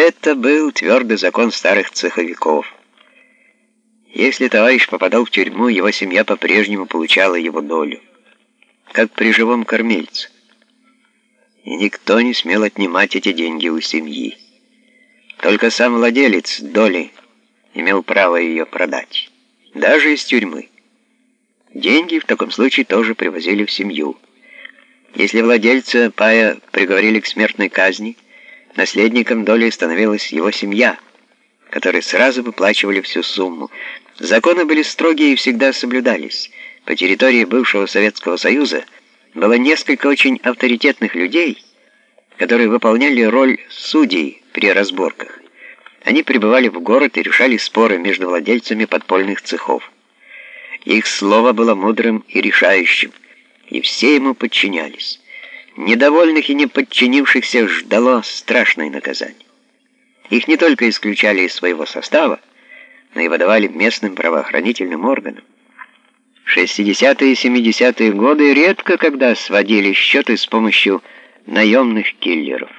Это был твердый закон старых цеховиков. Если товарищ попадал в тюрьму, его семья по-прежнему получала его долю, как при живом кормильце. И никто не смел отнимать эти деньги у семьи. Только сам владелец доли имел право ее продать, даже из тюрьмы. Деньги в таком случае тоже привозили в семью. Если владельца пая приговорили к смертной казни, наследником доли становилась его семья, которой сразу выплачивали всю сумму. Законы были строгие и всегда соблюдались. По территории бывшего Советского Союза было несколько очень авторитетных людей, которые выполняли роль судей при разборках. Они прибывали в город и решали споры между владельцами подпольных цехов. Их слово было мудрым и решающим, и все ему подчинялись. Недовольных и не подчинившихся ждало страшное наказание. Их не только исключали из своего состава, но и выдавали местным правоохранительным органам. 60-е и 70-е годы редко когда сводили счеты с помощью наемных киллеров.